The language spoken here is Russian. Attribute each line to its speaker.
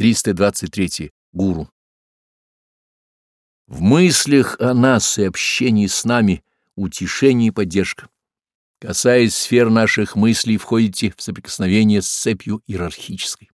Speaker 1: 323. Гуру. В мыслях о нас и общении с нами утешение и поддержка. Касаясь сфер наших мыслей, входите в соприкосновение с цепью иерархической.